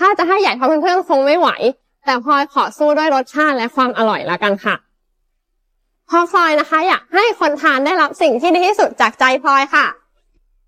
ถ้าจะให้ใหญ่เท่าเพื่อนๆคงไม่ไหว แต่พลอยขอสู้ด้วยรสชาติและความอร่อยละกันค่ะพอพลอยนะคะ อยากให้คนทานได้รับสิ่งที่ดีที่สุดจากใจพลอยค่ะ